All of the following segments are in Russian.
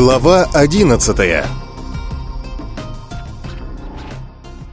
Глава 11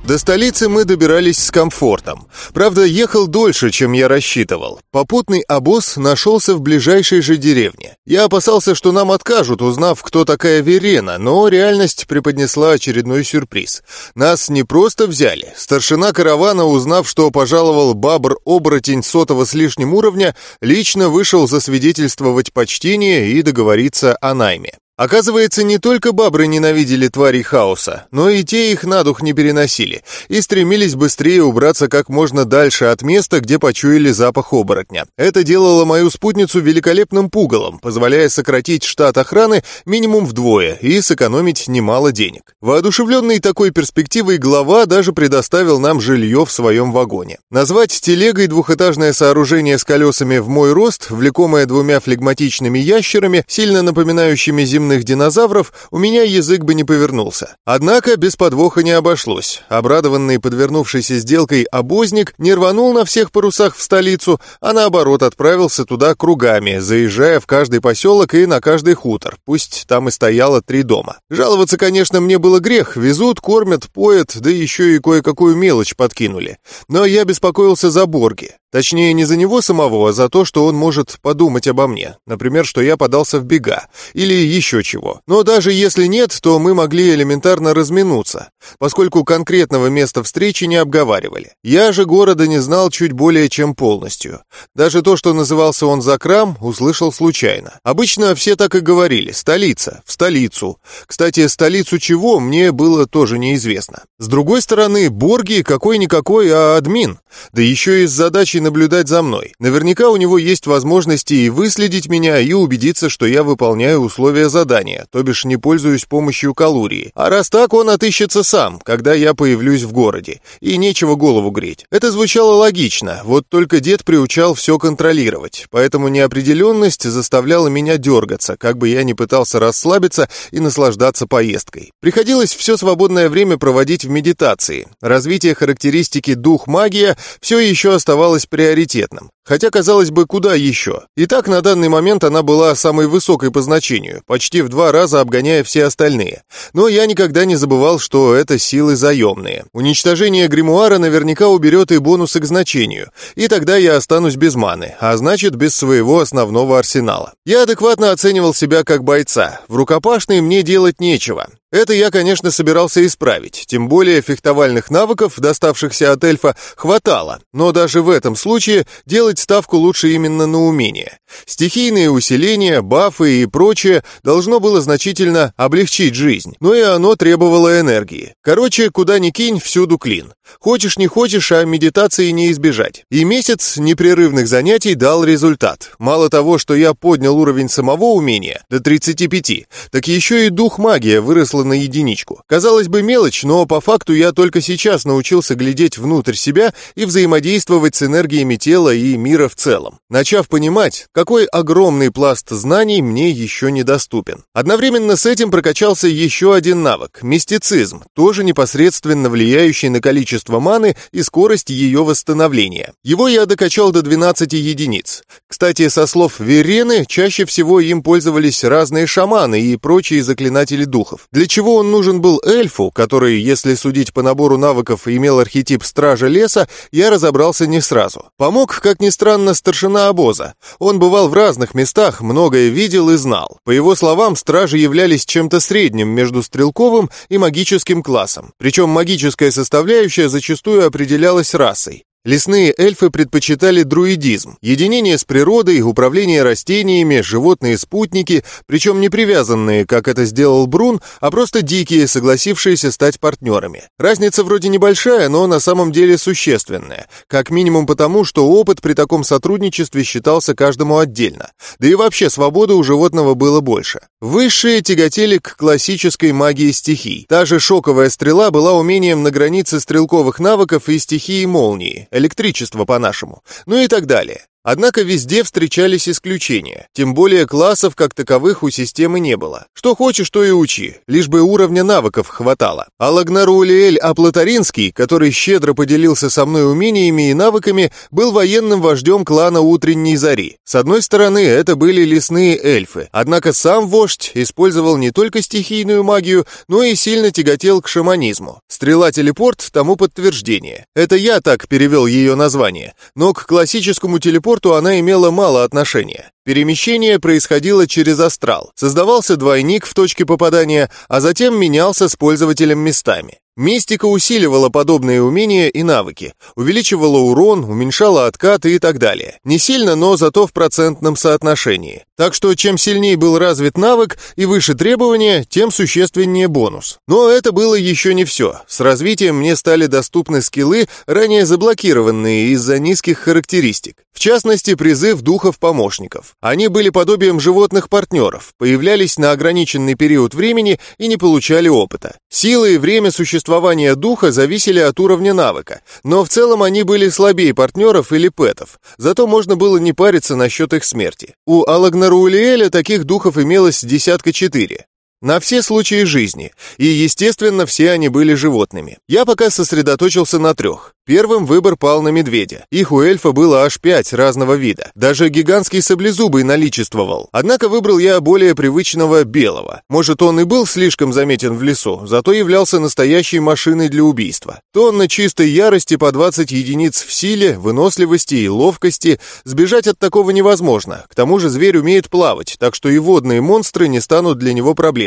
До столицы мы добирались с комфортом. Правда, ехал дольше, чем я рассчитывал. Попутный обоз нашелся в ближайшей же деревне. Я опасался, что нам откажут, узнав, кто такая Верена, но реальность преподнесла очередной сюрприз. Нас не просто взяли. Старшина каравана, узнав, что пожаловал бабр-оборотень сотого с лишним уровня, лично вышел засвидетельствовать почтение и договориться о найме. Оказывается, не только бабры ненавидели тварей хаоса, но и те их на дух не переносили и стремились быстрее убраться как можно дальше от места, где почуяли запах оборотня. Это делало мою спутницу великолепным пугалом, позволяя сократить штат охраны минимум вдвое и сэкономить немало денег. Воодушевленный такой перспективой глава даже предоставил нам жилье в своем вагоне. Назвать телегой двухэтажное сооружение с колесами в мой рост, влекомое двумя флегматичными ящерами, сильно напоминающими земные огромных динозавров, у меня язык бы не повернулся. Однако без подвоха не обошлось. Обрадованный подвернувшейся сделкой обозник не рванул на всех парусах в столицу, а наоборот отправился туда кругами, заезжая в каждый поселок и на каждый хутор, пусть там и стояло три дома. Жаловаться, конечно, мне было грех, везут, кормят, поят, да еще и кое-какую мелочь подкинули. Но я беспокоился за Борги. Точнее, не за него самого, а за то, что он может подумать обо мне. Например, что я подался в бега. Или еще чего. Но даже если нет, то мы могли элементарно разминуться, поскольку конкретного места встречи не обговаривали. Я же города не знал чуть более чем полностью. Даже то, что назывался он Закрам, услышал случайно. Обычно все так и говорили. Столица. В столицу. Кстати, столицу чего, мне было тоже неизвестно. С другой стороны, Борги какой-никакой, а админ. Да еще и с задачей наблюдать за мной. Наверняка у него есть возможности и выследить меня, и убедиться, что я выполняю условия задания, то бишь не пользуюсь помощью калурии. А раз так, он отыщется сам, когда я появлюсь в городе. И нечего голову греть. Это звучало логично, вот только дед приучал все контролировать, поэтому неопределенность заставляла меня дергаться, как бы я ни пытался расслабиться и наслаждаться поездкой. Приходилось все свободное время проводить в медитации. Развитие характеристики дух-магия все еще оставалось приоритетным. Хотя, казалось бы, куда еще? Итак, на данный момент она была самой высокой по значению, почти в два раза обгоняя все остальные. Но я никогда не забывал, что это силы заемные. Уничтожение гримуара наверняка уберет и бонусы к значению, и тогда я останусь без маны, а значит, без своего основного арсенала. Я адекватно оценивал себя как бойца. В рукопашной мне делать нечего. Это я, конечно, собирался исправить, тем более фехтовальных навыков, доставшихся от эльфа, хватало, но даже в этом случае делать ставку лучше именно на умение. Стихийные усиления, бафы и прочее должно было значительно облегчить жизнь, но и оно требовало энергии. Короче, куда ни кинь, всюду клин. Хочешь не хочешь, а медитации не избежать. И месяц непрерывных занятий дал результат. Мало того, что я поднял уровень самого умения до 35, так еще и дух магия выросла на единичку. Казалось бы, мелочь, но по факту я только сейчас научился глядеть внутрь себя и взаимодействовать с энергиями тела и мира в целом. Начав понимать, какой огромный пласт знаний мне еще недоступен. Одновременно с этим прокачался еще один навык – мистицизм, тоже непосредственно влияющий на количество маны и скорость ее восстановления. Его я докачал до 12 единиц. Кстати, со слов Верены, чаще всего им пользовались разные шаманы и прочие заклинатели духов. Для чего он нужен был эльфу, который, если судить по набору навыков, имел архетип стража леса, я разобрался не сразу. Помог, как ни странно, старшина обоза. Он бывал в разных местах, многое видел и знал. По его словам, стражи являлись чем-то средним между стрелковым и магическим классом. Причем магическая составляющая зачастую определялась расой. Лесные эльфы предпочитали друидизм, единение с природой, управление растениями, животные-спутники, причем не привязанные, как это сделал Брун, а просто дикие, согласившиеся стать партнерами. Разница вроде небольшая, но на самом деле существенная, как минимум потому, что опыт при таком сотрудничестве считался каждому отдельно, да и вообще свободы у животного было больше. Высшие тяготели к классической магии стихий. Та же шоковая стрела была умением на границе стрелковых навыков и стихии молнии, электричество по-нашему, ну и так далее. Однако везде встречались исключения. Тем более классов как таковых у системы не было. Что хочешь, то и учи, лишь бы уровня навыков хватало. А Лагнарулиэль Аплатаринский, который щедро поделился со мной умениями и навыками, был военным вождем клана Утренней Зари. С одной стороны, это были лесные эльфы, однако сам вождь использовал не только стихийную магию, но и сильно тяготел к шаманизму. Стрела-телепорт тому подтверждение. Это я так перевел ее название, но к классическому телепорту она имела мало отношения. Перемещение происходило через астрал. Создавался двойник в точке попадания, а затем менялся с пользователем местами. Мистика усиливала подобные умения и навыки, увеличивала урон, уменьшала откаты и так далее. Не сильно, но зато в процентном соотношении. Так что чем сильнее был развит навык и выше требования, тем существеннее бонус. Но это было еще не все. С развитием мне стали доступны скиллы, ранее заблокированные из-за низких характеристик. В частности, призыв духов-помощников. Они были подобием животных партнеров, появлялись на ограниченный период времени и не получали опыта. Сила и время существования духа зависели от уровня навыка, но в целом они были слабее партнеров или пэтов, зато можно было не париться насчет их смерти. У Алагнарулиэля таких духов имелось десятка четыре. На все случаи жизни, и, естественно, все они были животными. Я пока сосредоточился на трех. Первым выбор пал на медведя. Их у эльфа было аж пять разного вида. Даже гигантский саблезубый наличествовал. Однако выбрал я более привычного белого. Может, он и был слишком заметен в лесу, зато являлся настоящей машиной для убийства. Тонна чистой ярости по 20 единиц в силе, выносливости и ловкости. Сбежать от такого невозможно. К тому же зверь умеет плавать, так что и водные монстры не станут для него проблемой.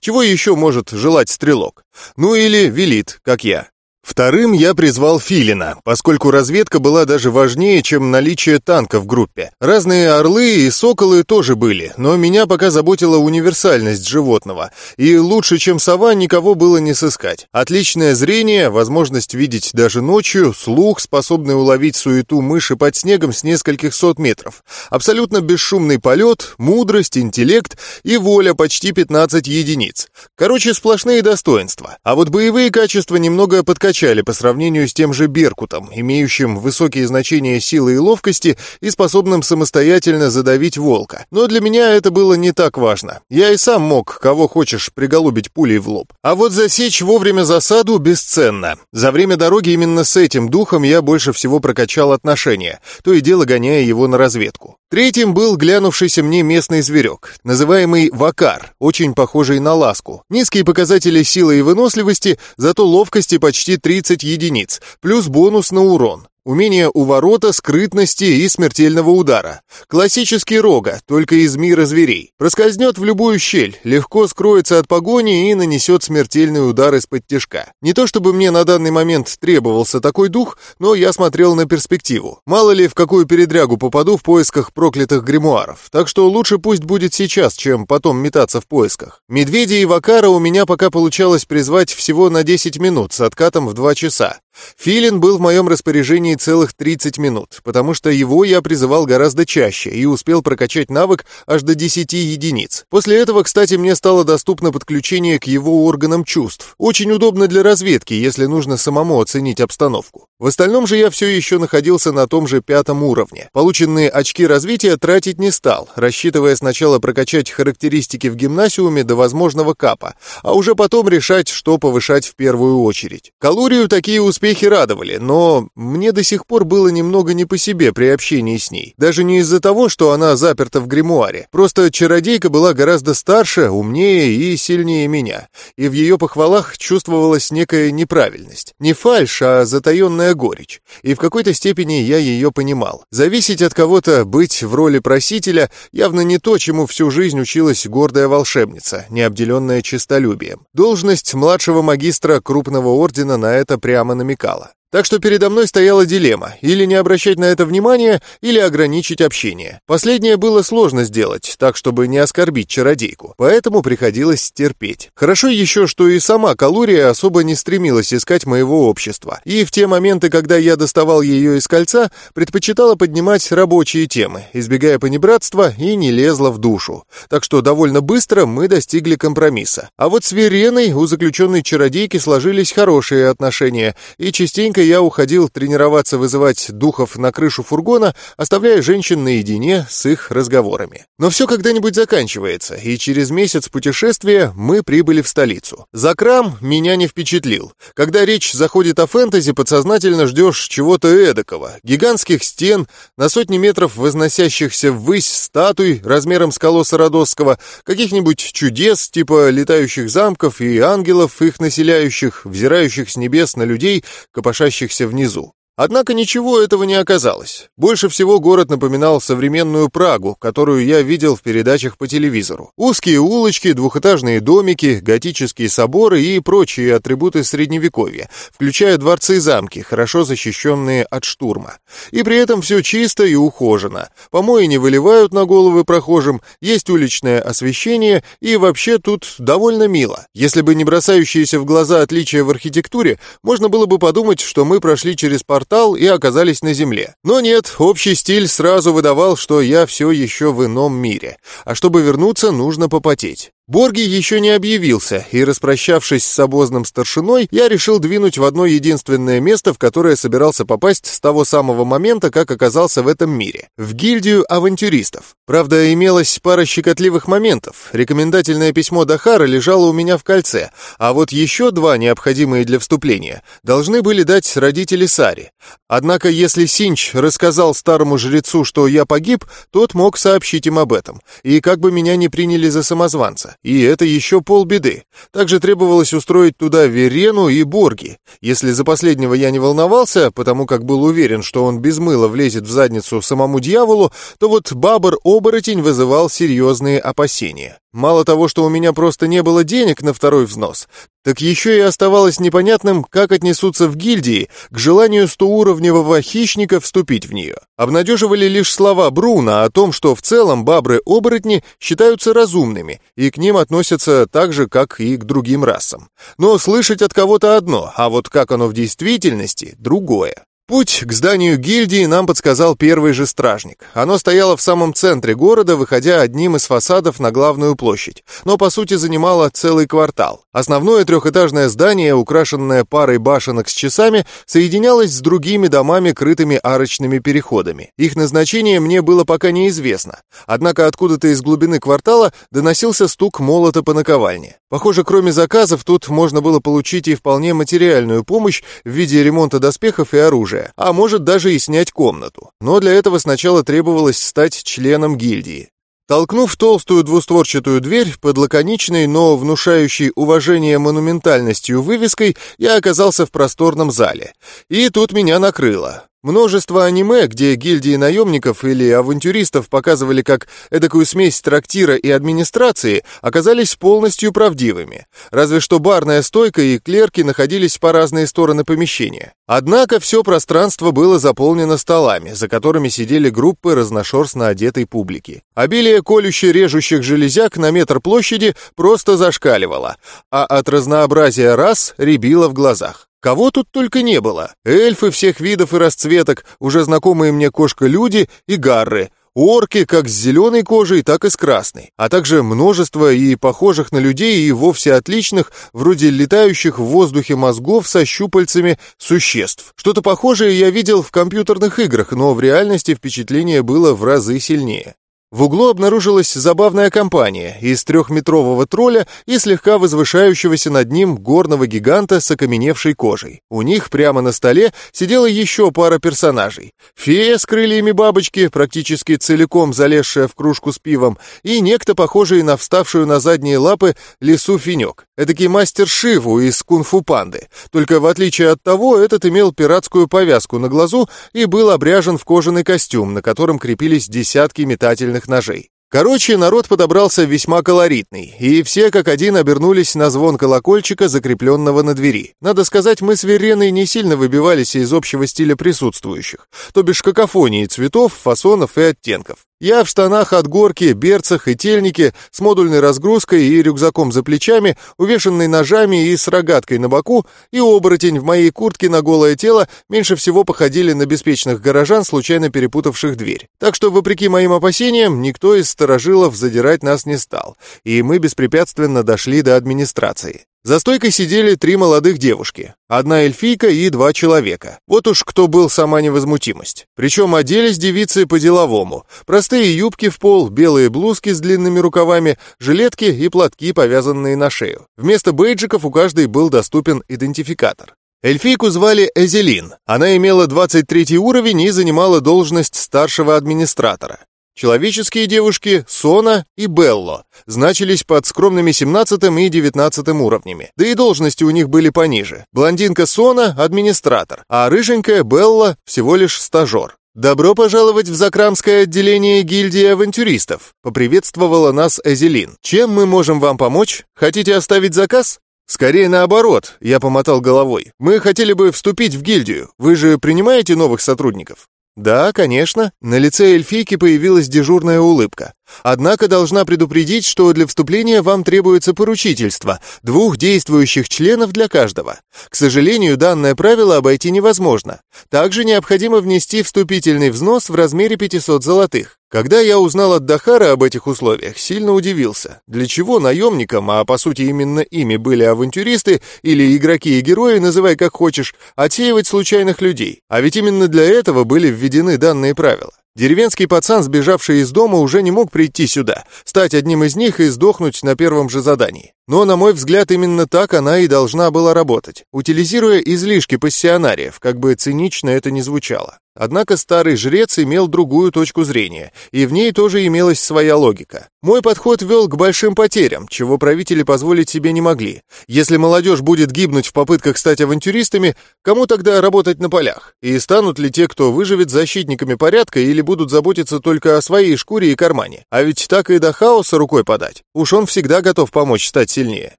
Чего еще может желать стрелок? Ну или велит, как я. Вторым я призвал Филина, поскольку разведка была даже важнее, чем наличие танка в группе. Разные орлы и соколы тоже были, но меня пока заботила универсальность животного, и лучше, чем сова, никого было не сыскать. Отличное зрение, возможность видеть даже ночью, слух, способный уловить суету мыши под снегом с нескольких сот метров, абсолютно бесшумный полет, мудрость, интеллект и воля почти 15 единиц. Короче, сплошные достоинства. А вот боевые качества немного подкачали прокачали по сравнению с тем же Беркутом, имеющим высокие значения силы и ловкости и способным самостоятельно задавить волка. Но для меня это было не так важно. Я и сам мог, кого хочешь, приголубить пулей в лоб. А вот засечь вовремя засаду бесценно. За время дороги именно с этим духом я больше всего прокачал отношения, то и дело гоняя его на разведку. Третьим был глянувшийся мне местный зверек, называемый вакар, очень похожий на ласку. Низкие показатели силы и выносливости, зато ловкости почти 30 единиц, плюс бонус на урон. Умение уворота, скрытности и смертельного удара. Классический рога, только из мира зверей. Проскользнет в любую щель, легко скроется от погони и нанесет смертельный удар из-под тяжка. Не то чтобы мне на данный момент требовался такой дух, но я смотрел на перспективу. Мало ли, в какую передрягу попаду в поисках проклятых гримуаров. Так что лучше пусть будет сейчас, чем потом метаться в поисках. Медведя и Вакара у меня пока получалось призвать всего на 10 минут с откатом в 2 часа. Филин был в моем распоряжении целых 30 минут, потому что его я призывал гораздо чаще и успел прокачать навык аж до 10 единиц. После этого, кстати, мне стало доступно подключение к его органам чувств. Очень удобно для разведки, если нужно самому оценить обстановку. В остальном же я все еще находился на том же пятом уровне. Полученные очки развития тратить не стал, рассчитывая сначала прокачать характеристики в гимнасиуме до возможного капа, а уже потом решать, что повышать в первую очередь. Калорию такие успехи радовали, но мне до сих пор было немного не по себе при общении с ней. Даже не из-за того, что она заперта в гримуаре. Просто чародейка была гораздо старше, умнее и сильнее меня. И в ее похвалах чувствовалась некая неправильность. Не фальшь, а затаенная горечь, и в какой-то степени я ее понимал. Зависеть от кого-то, быть в роли просителя, явно не то, чему всю жизнь училась гордая волшебница, не обделенная честолюбием. Должность младшего магистра крупного ордена на это прямо намекала намекала. Так что передо мной стояла дилемма – или не обращать на это внимания, или ограничить общение. Последнее было сложно сделать, так чтобы не оскорбить чародейку, поэтому приходилось терпеть. Хорошо еще, что и сама Калурия особо не стремилась искать моего общества, и в те моменты, когда я доставал ее из кольца, предпочитала поднимать рабочие темы, избегая понебратства и не лезла в душу. Так что довольно быстро мы достигли компромисса. А вот с Вереной у заключенной чародейки сложились хорошие отношения, и частенько частенько я уходил тренироваться вызывать духов на крышу фургона, оставляя женщин наедине с их разговорами. Но все когда-нибудь заканчивается, и через месяц путешествия мы прибыли в столицу. Закрам меня не впечатлил. Когда речь заходит о фэнтези, подсознательно ждешь чего-то эдакого. Гигантских стен, на сотни метров возносящихся ввысь статуй размером с колосса Родосского, каких-нибудь чудес типа летающих замков и ангелов, их населяющих, взирающих с небес на людей, копошащихся внизу. Однако ничего этого не оказалось. Больше всего город напоминал современную Прагу, которую я видел в передачах по телевизору. Узкие улочки, двухэтажные домики, готические соборы и прочие атрибуты средневековья, включая дворцы и замки, хорошо защищенные от штурма. И при этом все чисто и ухожено. Помои не выливают на головы прохожим, есть уличное освещение и вообще тут довольно мило. Если бы не бросающиеся в глаза отличия в архитектуре, можно было бы подумать, что мы прошли через портал портал и оказались на земле. Но нет, общий стиль сразу выдавал, что я все еще в ином мире. А чтобы вернуться, нужно попотеть. Борги еще не объявился, и, распрощавшись с обозным старшиной, я решил двинуть в одно единственное место, в которое собирался попасть с того самого момента, как оказался в этом мире — в гильдию авантюристов. Правда, имелась пара щекотливых моментов. Рекомендательное письмо Дахара лежало у меня в кольце, а вот еще два, необходимые для вступления, должны были дать родители Сари. Однако, если Синч рассказал старому жрецу, что я погиб, тот мог сообщить им об этом, и как бы меня не приняли за самозванца. И это еще полбеды. Также требовалось устроить туда Верену и Борги. Если за последнего я не волновался, потому как был уверен, что он без мыла влезет в задницу самому дьяволу, то вот Бабр-оборотень вызывал серьезные опасения. Мало того, что у меня просто не было денег на второй взнос, так еще и оставалось непонятным, как отнесутся в гильдии к желанию стоуровневого хищника вступить в нее. Обнадеживали лишь слова Бруна о том, что в целом бабры-оборотни считаются разумными и к ним относятся так же, как и к другим расам. Но слышать от кого-то одно, а вот как оно в действительности — другое. Путь к зданию гильдии нам подсказал первый же стражник. Оно стояло в самом центре города, выходя одним из фасадов на главную площадь, но по сути занимало целый квартал. Основное трехэтажное здание, украшенное парой башенок с часами, соединялось с другими домами, крытыми арочными переходами. Их назначение мне было пока неизвестно. Однако откуда-то из глубины квартала доносился стук молота по наковальне. Похоже, кроме заказов, тут можно было получить и вполне материальную помощь в виде ремонта доспехов и оружия а может даже и снять комнату. Но для этого сначала требовалось стать членом гильдии. Толкнув толстую двустворчатую дверь под лаконичной, но внушающей уважение монументальностью вывеской, я оказался в просторном зале. И тут меня накрыло. Множество аниме, где гильдии наемников или авантюристов показывали как эдакую смесь трактира и администрации, оказались полностью правдивыми. Разве что барная стойка и клерки находились по разные стороны помещения. Однако все пространство было заполнено столами, за которыми сидели группы разношерстно одетой публики. Обилие колюще-режущих железяк на метр площади просто зашкаливало, а от разнообразия рас рябило в глазах. Кого тут только не было. Эльфы всех видов и расцветок, уже знакомые мне кошка-люди и гарры, орки как с зеленой кожей, так и с красной, а также множество и похожих на людей и вовсе отличных, вроде летающих в воздухе мозгов со щупальцами существ. Что-то похожее я видел в компьютерных играх, но в реальности впечатление было в разы сильнее. В углу обнаружилась забавная компания из трехметрового тролля и слегка возвышающегося над ним горного гиганта с окаменевшей кожей. У них прямо на столе сидела еще пара персонажей. Фея с крыльями бабочки, практически целиком залезшая в кружку с пивом, и некто, похожий на вставшую на задние лапы лису финек. Эдакий мастер Шиву из кунг-фу панды. Только в отличие от того, этот имел пиратскую повязку на глазу и был обряжен в кожаный костюм, на котором крепились десятки метательных стальных ножей. Короче, народ подобрался весьма колоритный, и все как один обернулись на звон колокольчика, закрепленного на двери. Надо сказать, мы с Вереной не сильно выбивались из общего стиля присутствующих, то бишь какофонии цветов, фасонов и оттенков. Я в штанах от горки, берцах и тельнике, с модульной разгрузкой и рюкзаком за плечами, увешанный ножами и с рогаткой на боку, и оборотень в моей куртке на голое тело меньше всего походили на беспечных горожан, случайно перепутавших дверь. Так что, вопреки моим опасениям, никто из сторожилов задирать нас не стал, и мы беспрепятственно дошли до администрации. За стойкой сидели три молодых девушки, одна эльфийка и два человека. Вот уж кто был сама невозмутимость. Причем оделись девицы по-деловому. Простые юбки в пол, белые блузки с длинными рукавами, жилетки и платки, повязанные на шею. Вместо бейджиков у каждой был доступен идентификатор. Эльфийку звали Эзелин. Она имела 23 уровень и занимала должность старшего администратора. Человеческие девушки Сона и Белло значились под скромными 17 и 19 уровнями, да и должности у них были пониже. Блондинка Сона — администратор, а рыженькая Белла — всего лишь стажер. «Добро пожаловать в Закрамское отделение гильдии авантюристов», — поприветствовала нас Эзелин. «Чем мы можем вам помочь? Хотите оставить заказ?» «Скорее наоборот», — я помотал головой. «Мы хотели бы вступить в гильдию. Вы же принимаете новых сотрудников?» «Да, конечно». На лице эльфийки появилась дежурная улыбка. Однако должна предупредить, что для вступления вам требуется поручительство, двух действующих членов для каждого. К сожалению, данное правило обойти невозможно. Также необходимо внести вступительный взнос в размере 500 золотых. Когда я узнал от Дахара об этих условиях, сильно удивился. Для чего наемникам, а по сути именно ими были авантюристы или игроки и герои, называй как хочешь, отсеивать случайных людей? А ведь именно для этого были введены данные правила. Деревенский пацан, сбежавший из дома, уже не мог прийти сюда, стать одним из них и сдохнуть на первом же задании. Но, на мой взгляд, именно так она и должна была работать, утилизируя излишки пассионариев, как бы цинично это ни звучало. Однако старый жрец имел другую точку зрения, и в ней тоже имелась своя логика. Мой подход вел к большим потерям, чего правители позволить себе не могли. Если молодежь будет гибнуть в попытках стать авантюристами, кому тогда работать на полях? И станут ли те, кто выживет, защитниками порядка или будут заботиться только о своей шкуре и кармане? А ведь так и до хаоса рукой подать. Уж он всегда готов помочь стать сильнее.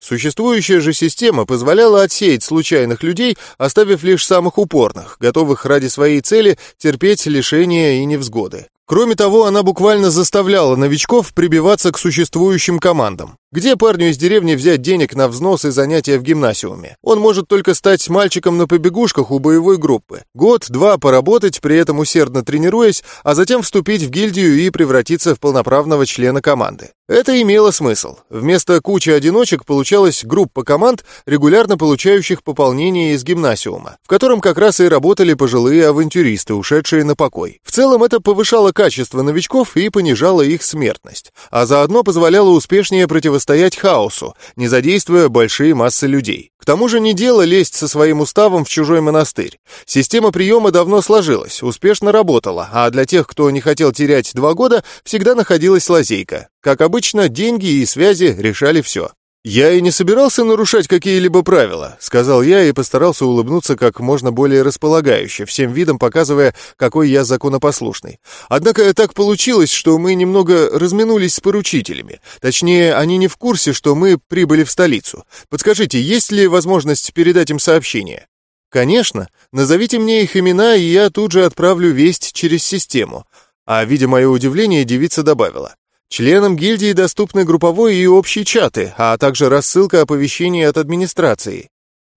Существующая же система позволяла отсеять случайных людей, оставив лишь самых упорных, готовых ради своей цели терпеть лишения и невзгоды. Кроме того, она буквально заставляла новичков прибиваться к существующим командам. Где парню из деревни взять денег на взнос и занятия в гимнасиуме? Он может только стать мальчиком на побегушках у боевой группы. Год-два поработать, при этом усердно тренируясь, а затем вступить в гильдию и превратиться в полноправного члена команды. Это имело смысл. Вместо кучи одиночек получалась группа команд, регулярно получающих пополнение из гимнасиума, в котором как раз и работали пожилые авантюристы, ушедшие на покой. В целом это повышало качество новичков и понижало их смертность, а заодно позволяло успешнее противостоять противостоять хаосу, не задействуя большие массы людей. К тому же не дело лезть со своим уставом в чужой монастырь. Система приема давно сложилась, успешно работала, а для тех, кто не хотел терять два года, всегда находилась лазейка. Как обычно, деньги и связи решали все. «Я и не собирался нарушать какие-либо правила», — сказал я и постарался улыбнуться как можно более располагающе, всем видом показывая, какой я законопослушный. Однако так получилось, что мы немного разминулись с поручителями. Точнее, они не в курсе, что мы прибыли в столицу. Подскажите, есть ли возможность передать им сообщение? «Конечно. Назовите мне их имена, и я тут же отправлю весть через систему». А, видя мое удивление, девица добавила. Членам гильдии доступны групповой и общий чаты, а также рассылка оповещений от администрации.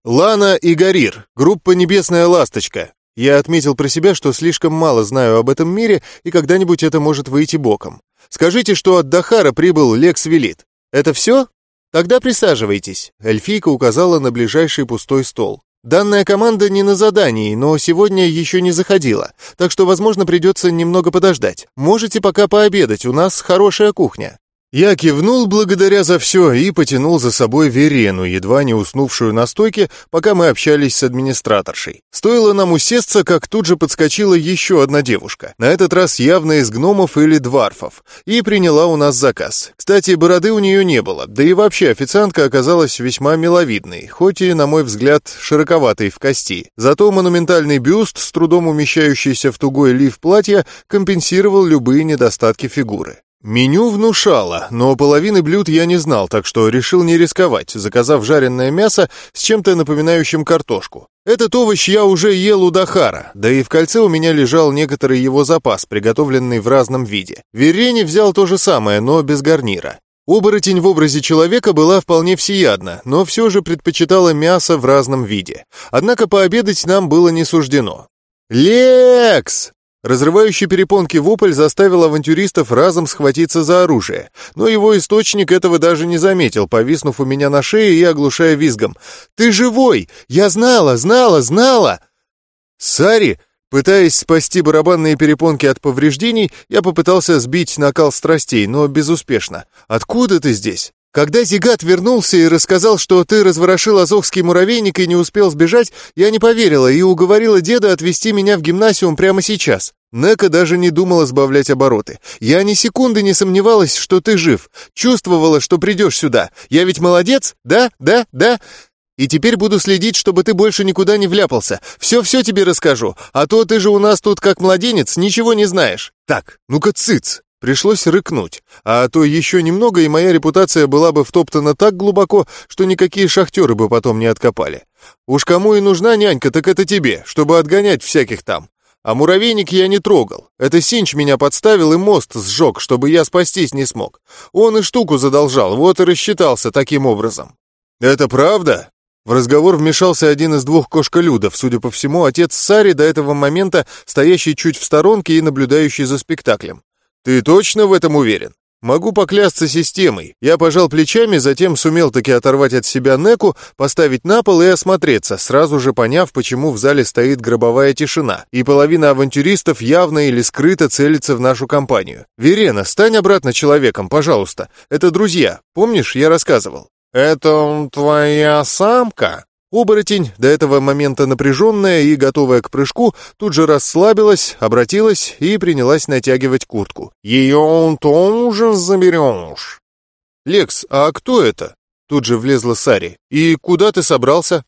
Лана и Гарир, группа «Небесная ласточка». Я отметил про себя, что слишком мало знаю об этом мире, и когда-нибудь это может выйти боком. Скажите, что от Дахара прибыл Лекс Велит. Это все? Тогда присаживайтесь. Эльфийка указала на ближайший пустой стол. Данная команда не на задании, но сегодня еще не заходила, так что, возможно, придется немного подождать. Можете пока пообедать, у нас хорошая кухня. Я кивнул благодаря за все и потянул за собой Верену, едва не уснувшую на стойке, пока мы общались с администраторшей. Стоило нам усесться, как тут же подскочила еще одна девушка, на этот раз явно из гномов или дварфов, и приняла у нас заказ. Кстати, бороды у нее не было, да и вообще официантка оказалась весьма миловидной, хоть и, на мой взгляд, широковатой в кости. Зато монументальный бюст, с трудом умещающийся в тугой лиф платья, компенсировал любые недостатки фигуры. Меню внушало, но половины блюд я не знал, так что решил не рисковать, заказав жареное мясо с чем-то напоминающим картошку. Этот овощ я уже ел у Дахара, да и в кольце у меня лежал некоторый его запас, приготовленный в разном виде. Верени взял то же самое, но без гарнира. Оборотень в образе человека была вполне всеядна, но все же предпочитала мясо в разном виде. Однако пообедать нам было не суждено. «Лекс!» Разрывающий перепонки вопль заставил авантюристов разом схватиться за оружие, но его источник этого даже не заметил, повиснув у меня на шее и оглушая визгом. «Ты живой! Я знала, знала, знала!» «Сари!» Пытаясь спасти барабанные перепонки от повреждений, я попытался сбить накал страстей, но безуспешно. «Откуда ты здесь?» Когда Зигат вернулся и рассказал, что ты разворошил азовский муравейник и не успел сбежать, я не поверила и уговорила деда отвезти меня в гимнасиум прямо сейчас. Нека даже не думала сбавлять обороты. Я ни секунды не сомневалась, что ты жив. Чувствовала, что придешь сюда. Я ведь молодец? Да, да, да. И теперь буду следить, чтобы ты больше никуда не вляпался. Все-все тебе расскажу. А то ты же у нас тут как младенец, ничего не знаешь. Так, ну-ка цыц. Пришлось рыкнуть, а то еще немного, и моя репутация была бы втоптана так глубоко, что никакие шахтеры бы потом не откопали. Уж кому и нужна нянька, так это тебе, чтобы отгонять всяких там. А муравейник я не трогал. Это Синч меня подставил и мост сжег, чтобы я спастись не смог. Он и штуку задолжал, вот и рассчитался таким образом. «Это правда?» В разговор вмешался один из двух кошколюдов, судя по всему, отец Сари, до этого момента стоящий чуть в сторонке и наблюдающий за спектаклем. «Ты точно в этом уверен?» «Могу поклясться системой. Я пожал плечами, затем сумел таки оторвать от себя Неку, поставить на пол и осмотреться, сразу же поняв, почему в зале стоит гробовая тишина, и половина авантюристов явно или скрыто целится в нашу компанию. «Верена, стань обратно человеком, пожалуйста. Это друзья. Помнишь, я рассказывал?» «Это твоя самка?» Оборотень, до этого момента напряженная и готовая к прыжку, тут же расслабилась, обратилась и принялась натягивать куртку. «Ее он тоже заберешь!» «Лекс, а кто это?» Тут же влезла Сари. «И куда ты собрался?»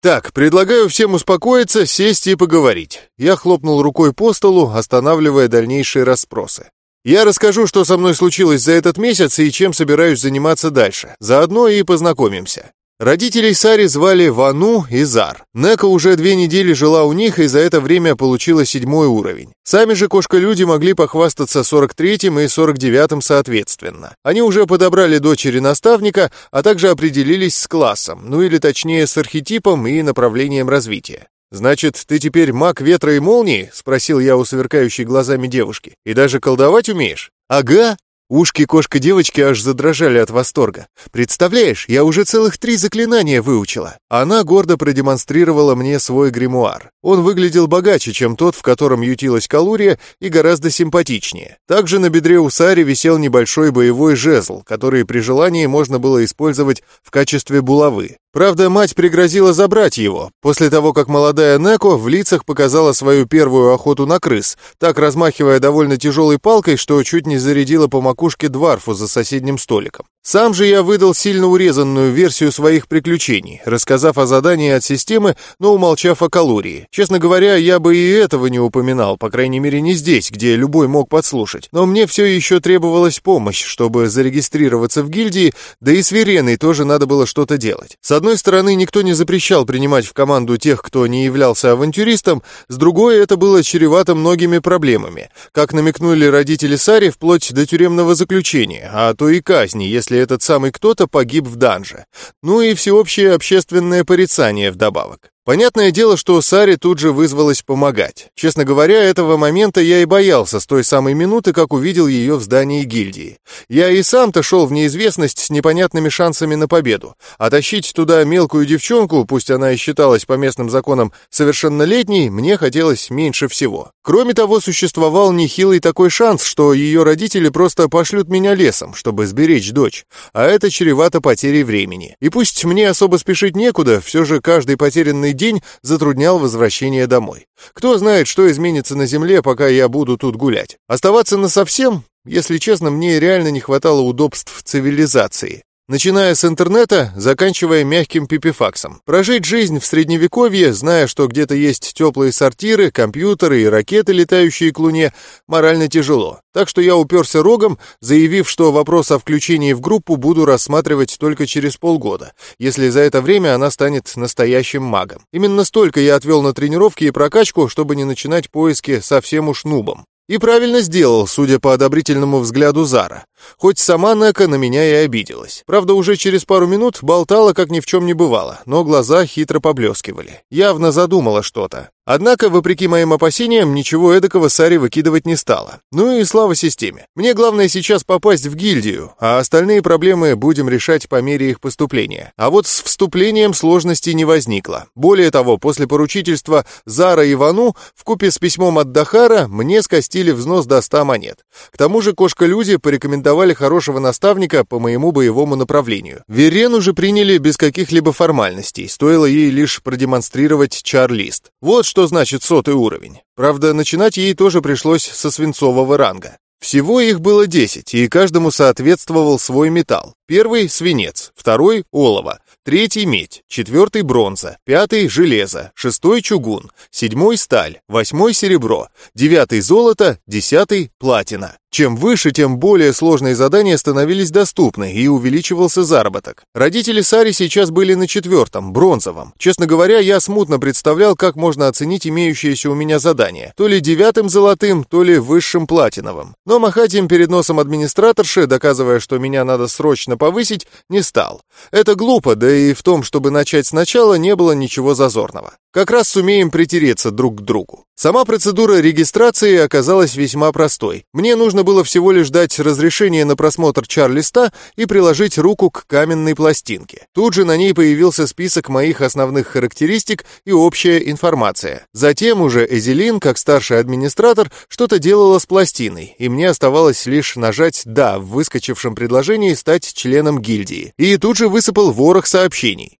«Так, предлагаю всем успокоиться, сесть и поговорить». Я хлопнул рукой по столу, останавливая дальнейшие расспросы. «Я расскажу, что со мной случилось за этот месяц и чем собираюсь заниматься дальше. Заодно и познакомимся. Родителей Сари звали Вану и Зар. Нека уже две недели жила у них и за это время получила седьмой уровень. Сами же кошка-люди могли похвастаться 43-м и 49-м соответственно. Они уже подобрали дочери наставника, а также определились с классом, ну или точнее с архетипом и направлением развития. «Значит, ты теперь маг ветра и молнии?» — спросил я у сверкающей глазами девушки. «И даже колдовать умеешь?» «Ага», Ушки кошка-девочки аж задрожали от восторга. «Представляешь, я уже целых три заклинания выучила!» Она гордо продемонстрировала мне свой гримуар. Он выглядел богаче, чем тот, в котором ютилась калурия, и гораздо симпатичнее. Также на бедре у Сари висел небольшой боевой жезл, который при желании можно было использовать в качестве булавы. Правда, мать пригрозила забрать его, после того, как молодая Неко в лицах показала свою первую охоту на крыс, так размахивая довольно тяжелой палкой, что чуть не зарядила по макушке Дварфу за соседним столиком. Сам же я выдал сильно урезанную версию своих приключений, рассказав о задании от системы, но умолчав о калории. Честно говоря, я бы и этого не упоминал, по крайней мере не здесь, где любой мог подслушать. Но мне все еще требовалась помощь, чтобы зарегистрироваться в гильдии, да и с Вереной тоже надо было что-то делать. С одной стороны, никто не запрещал принимать в команду тех, кто не являлся авантюристом, с другой, это было чревато многими проблемами. Как намекнули родители Сари, вплоть до тюремного заключения, а то и казни, если этот самый кто-то погиб в данже. Ну и всеобщее общественное порицание вдобавок. Понятное дело, что Саре тут же вызвалась помогать. Честно говоря, этого момента я и боялся с той самой минуты, как увидел ее в здании гильдии. Я и сам-то шел в неизвестность с непонятными шансами на победу. А тащить туда мелкую девчонку, пусть она и считалась по местным законам совершеннолетней, мне хотелось меньше всего. Кроме того, существовал нехилый такой шанс, что ее родители просто пошлют меня лесом, чтобы сберечь дочь. А это чревато потерей времени. И пусть мне особо спешить некуда, все же каждый потерянный день затруднял возвращение домой. Кто знает, что изменится на земле, пока я буду тут гулять. Оставаться насовсем, если честно, мне реально не хватало удобств цивилизации. Начиная с интернета, заканчивая мягким пипифаксом. Прожить жизнь в средневековье, зная, что где-то есть теплые сортиры, компьютеры и ракеты, летающие к Луне, морально тяжело. Так что я уперся рогом, заявив, что вопрос о включении в группу буду рассматривать только через полгода, если за это время она станет настоящим магом. Именно столько я отвел на тренировки и прокачку, чтобы не начинать поиски совсем уж нубом. И правильно сделал, судя по одобрительному взгляду Зара. Хоть сама Нека на меня и обиделась. Правда, уже через пару минут болтала, как ни в чем не бывало, но глаза хитро поблескивали. Явно задумала что-то. Однако, вопреки моим опасениям, ничего эдакого Сари выкидывать не стала. Ну и слава системе. Мне главное сейчас попасть в гильдию, а остальные проблемы будем решать по мере их поступления. А вот с вступлением сложностей не возникло. Более того, после поручительства Зара и Вану вкупе с письмом от Дахара мне скостили взнос до 100 монет. К тому же кошка-люди порекомендовали хорошего наставника по моему боевому направлению. Верен уже приняли без каких-либо формальностей, стоило ей лишь продемонстрировать чар-лист. Вот что значит сотый уровень. Правда, начинать ей тоже пришлось со свинцового ранга. Всего их было 10, и каждому соответствовал свой металл. Первый — свинец, второй — олово, третий — медь, четвертый — бронза, пятый — железо, шестой — чугун, седьмой — сталь, восьмой — серебро, девятый — золото, десятый — платина. Чем выше, тем более сложные задания становились доступны и увеличивался заработок. Родители Сари сейчас были на четвертом, бронзовом. Честно говоря, я смутно представлял, как можно оценить имеющееся у меня задание. То ли девятым золотым, то ли высшим платиновым. Но махать им перед носом администраторши, доказывая, что меня надо срочно повысить, не стал. Это глупо, да и в том, чтобы начать сначала, не было ничего зазорного. Как раз сумеем притереться друг к другу. Сама процедура регистрации оказалась весьма простой. Мне нужно было всего лишь дать разрешение на просмотр чар-листа и приложить руку к каменной пластинке. Тут же на ней появился список моих основных характеристик и общая информация. Затем уже Эзелин, как старший администратор, что-то делала с пластиной, и мне оставалось лишь нажать «да» в выскочившем предложении стать членом гильдии. И тут же высыпал ворох сообщений.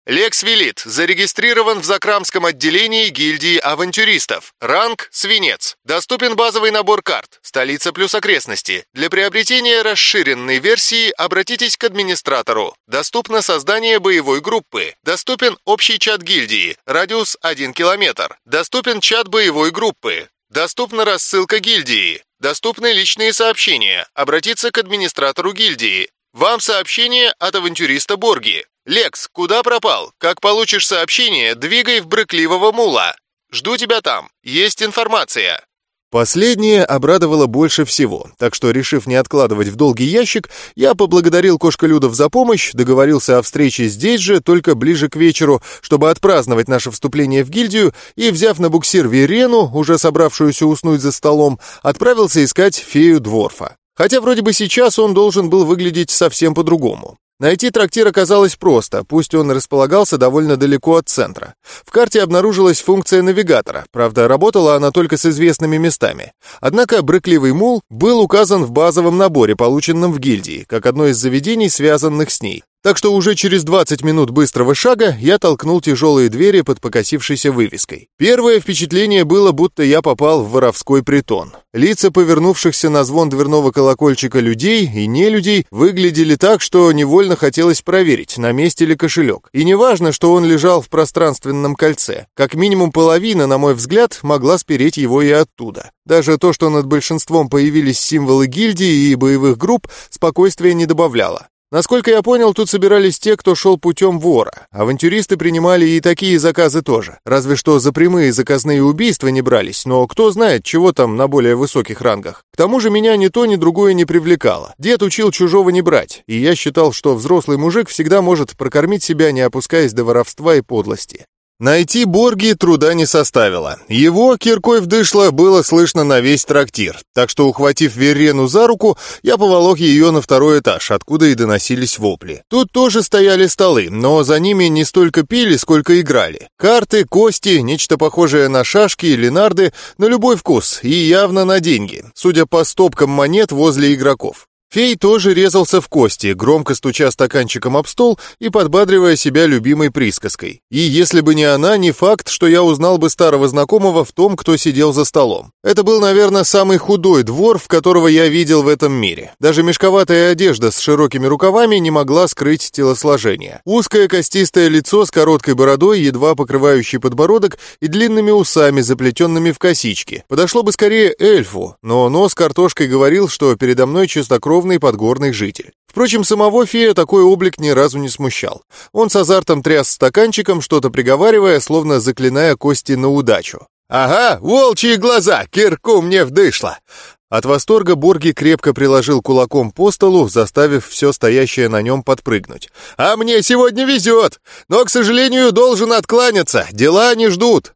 «Лекс Велит зарегистрирован в Закрамском отделе отделении гильдии авантюристов. Ранг «Свинец». Доступен базовый набор карт. Столица плюс окрестности. Для приобретения расширенной версии обратитесь к администратору. Доступно создание боевой группы. Доступен общий чат гильдии. Радиус 1 километр. Доступен чат боевой группы. Доступна рассылка гильдии. Доступны личные сообщения. Обратиться к администратору гильдии. Вам сообщение от авантюриста Борги. «Лекс, куда пропал? Как получишь сообщение, двигай в брыкливого мула. Жду тебя там. Есть информация». Последнее обрадовало больше всего, так что, решив не откладывать в долгий ящик, я поблагодарил кошка-людов за помощь, договорился о встрече здесь же, только ближе к вечеру, чтобы отпраздновать наше вступление в гильдию, и, взяв на буксир Верену, уже собравшуюся уснуть за столом, отправился искать фею Дворфа. Хотя вроде бы сейчас он должен был выглядеть совсем по-другому. Найти трактир оказалось просто, пусть он располагался довольно далеко от центра. В карте обнаружилась функция навигатора, правда, работала она только с известными местами. Однако брыкливый мул был указан в базовом наборе, полученном в гильдии, как одно из заведений, связанных с ней. Так что уже через 20 минут быстрого шага я толкнул тяжелые двери под покосившейся вывеской. Первое впечатление было, будто я попал в воровской притон. Лица повернувшихся на звон дверного колокольчика людей и не людей выглядели так, что невольно хотелось проверить, на месте ли кошелек. И неважно, что он лежал в пространственном кольце. Как минимум половина, на мой взгляд, могла спереть его и оттуда. Даже то, что над большинством появились символы гильдии и боевых групп, спокойствия не добавляло. Насколько я понял, тут собирались те, кто шел путем вора. Авантюристы принимали и такие заказы тоже. Разве что за прямые заказные убийства не брались, но кто знает, чего там на более высоких рангах. К тому же меня ни то, ни другое не привлекало. Дед учил чужого не брать, и я считал, что взрослый мужик всегда может прокормить себя, не опускаясь до воровства и подлости. Найти Борги труда не составило. Его, киркой вдышло, было слышно на весь трактир. Так что, ухватив Верену за руку, я поволок ее на второй этаж, откуда и доносились вопли. Тут тоже стояли столы, но за ними не столько пили, сколько играли. Карты, кости, нечто похожее на шашки или нарды, на любой вкус и явно на деньги, судя по стопкам монет возле игроков. Фей тоже резался в кости, громко стуча стаканчиком об стол и подбадривая себя любимой присказкой. И если бы не она, не факт, что я узнал бы старого знакомого в том, кто сидел за столом. Это был, наверное, самый худой двор, в которого я видел в этом мире. Даже мешковатая одежда с широкими рукавами не могла скрыть телосложение. Узкое костистое лицо с короткой бородой, едва покрывающий подбородок и длинными усами, заплетенными в косички. Подошло бы скорее эльфу, но нос картошкой говорил, что передо мной чистокровный чистокровный подгорный житель. Впрочем, самого фея такой облик ни разу не смущал. Он с азартом тряс стаканчиком, что-то приговаривая, словно заклиная кости на удачу. «Ага, волчьи глаза, кирку мне вдышло!» От восторга Борги крепко приложил кулаком по столу, заставив все стоящее на нем подпрыгнуть. «А мне сегодня везет! Но, к сожалению, должен откланяться. Дела не ждут!»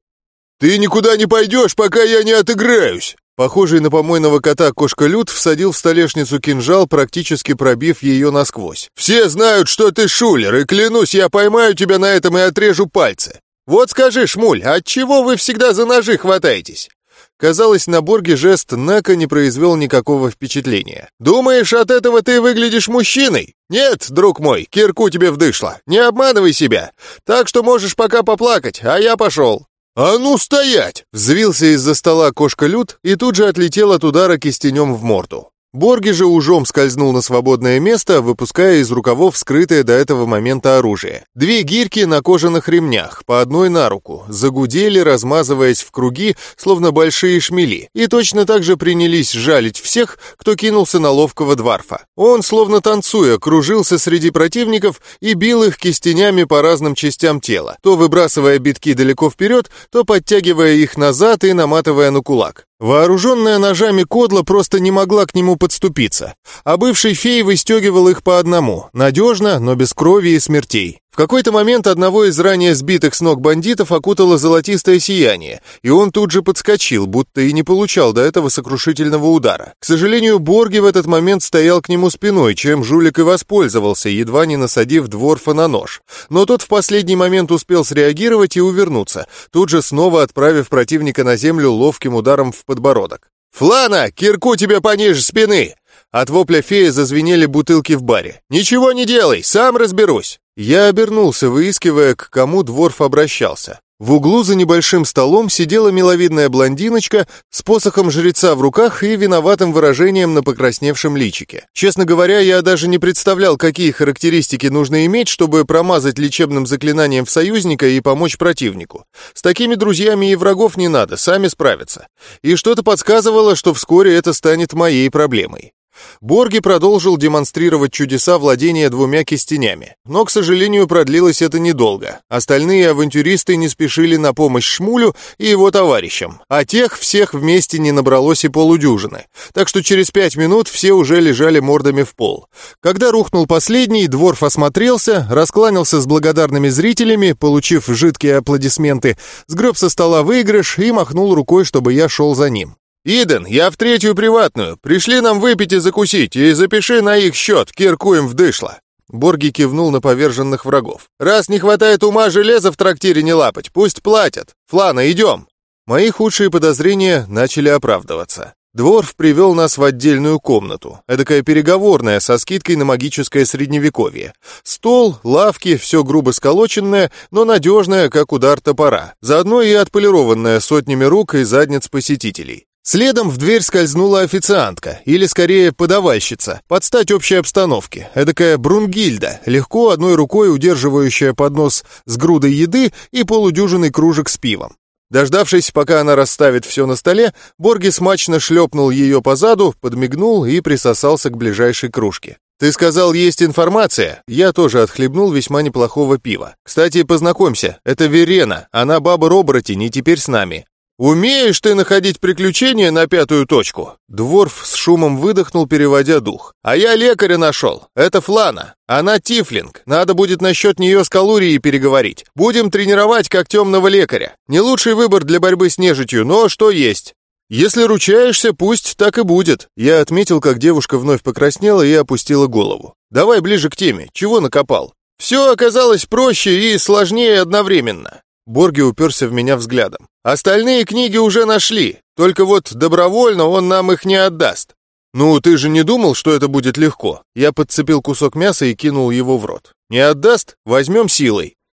«Ты никуда не пойдешь, пока я не отыграюсь!» Похожий на помойного кота кошка-лют всадил в столешницу кинжал, практически пробив ее насквозь. «Все знают, что ты шулер, и клянусь, я поймаю тебя на этом и отрежу пальцы. Вот скажи, Шмуль, от чего вы всегда за ножи хватаетесь? Казалось, на Борге жест Нека не произвел никакого впечатления. «Думаешь, от этого ты выглядишь мужчиной? Нет, друг мой, кирку тебе вдышло. Не обманывай себя. Так что можешь пока поплакать, а я пошел». «А ну стоять!» Взвился из-за стола кошка Люд и тут же отлетел от удара кистенем в морду. Борги же ужом скользнул на свободное место, выпуская из рукавов скрытое до этого момента оружие. Две гирьки на кожаных ремнях, по одной на руку, загудели, размазываясь в круги, словно большие шмели, и точно так же принялись жалить всех, кто кинулся на ловкого дворфа. Он, словно танцуя, кружился среди противников и бил их кистенями по разным частям тела, то выбрасывая битки далеко вперед, то подтягивая их назад и наматывая на кулак. Вооруженная ножами кодла просто не могла к нему подступиться, а бывший фей выстегивал их по одному, надежно, но без крови и смертей. В какой-то момент одного из ранее сбитых с ног бандитов окутало золотистое сияние, и он тут же подскочил, будто и не получал до этого сокрушительного удара. К сожалению, Борги в этот момент стоял к нему спиной, чем жулик и воспользовался, едва не насадив дворфа на нож. Но тот в последний момент успел среагировать и увернуться, тут же снова отправив противника на землю ловким ударом в подбородок. «Флана, кирку тебе пониже спины!» От вопля фея зазвенели бутылки в баре. «Ничего не делай, сам разберусь!» Я обернулся, выискивая, к кому Дворф обращался. В углу за небольшим столом сидела миловидная блондиночка с посохом жреца в руках и виноватым выражением на покрасневшем личике. Честно говоря, я даже не представлял, какие характеристики нужно иметь, чтобы промазать лечебным заклинанием в союзника и помочь противнику. С такими друзьями и врагов не надо, сами справятся. И что-то подсказывало, что вскоре это станет моей проблемой. Борги продолжил демонстрировать чудеса владения двумя кистенями. Но, к сожалению, продлилось это недолго. Остальные авантюристы не спешили на помощь Шмулю и его товарищам, а тех всех вместе не набралось и полудюжины. Так что через пять минут все уже лежали мордами в пол. Когда рухнул последний, Дворф осмотрелся, раскланялся с благодарными зрителями, получив жидкие аплодисменты, сгреб со стола выигрыш и махнул рукой, чтобы я шел за ним. «Иден, я в третью приватную. Пришли нам выпить и закусить, и запиши на их счет, киркуем вдышло». Борги кивнул на поверженных врагов. «Раз не хватает ума железа в трактире не лапать, пусть платят. Флана, идем!» Мои худшие подозрения начали оправдываться. Дворф привел нас в отдельную комнату, эдакая переговорная, со скидкой на магическое средневековье. Стол, лавки, все грубо сколоченное, но надежное, как удар топора. Заодно и отполированное сотнями рук и задниц посетителей. Следом в дверь скользнула официантка, или скорее подавальщица, под стать общей обстановке. Эдакая Брунгильда, легко одной рукой удерживающая поднос с грудой еды и полудюжиной кружек с пивом. Дождавшись, пока она расставит все на столе, Борги смачно шлепнул ее по заду, подмигнул и присосался к ближайшей кружке. «Ты сказал, есть информация?» Я тоже отхлебнул весьма неплохого пива. «Кстати, познакомься, это Верена, она баба-оборотень и теперь с нами. «Умеешь ты находить приключения на пятую точку?» Дворф с шумом выдохнул, переводя дух. «А я лекаря нашел. Это Флана. Она тифлинг. Надо будет насчет нее с калорией переговорить. Будем тренировать как темного лекаря. Не лучший выбор для борьбы с нежитью, но что есть». «Если ручаешься, пусть так и будет». Я отметил, как девушка вновь покраснела и опустила голову. «Давай ближе к теме. Чего накопал?» «Все оказалось проще и сложнее одновременно». Борги уперся в меня взглядом. «Остальные книги уже нашли, только вот добровольно он нам их не отдаст». «Ну, ты же не думал, что это будет легко?» Я подцепил кусок мяса и кинул его в рот. «Не отдаст? Возьмем силой.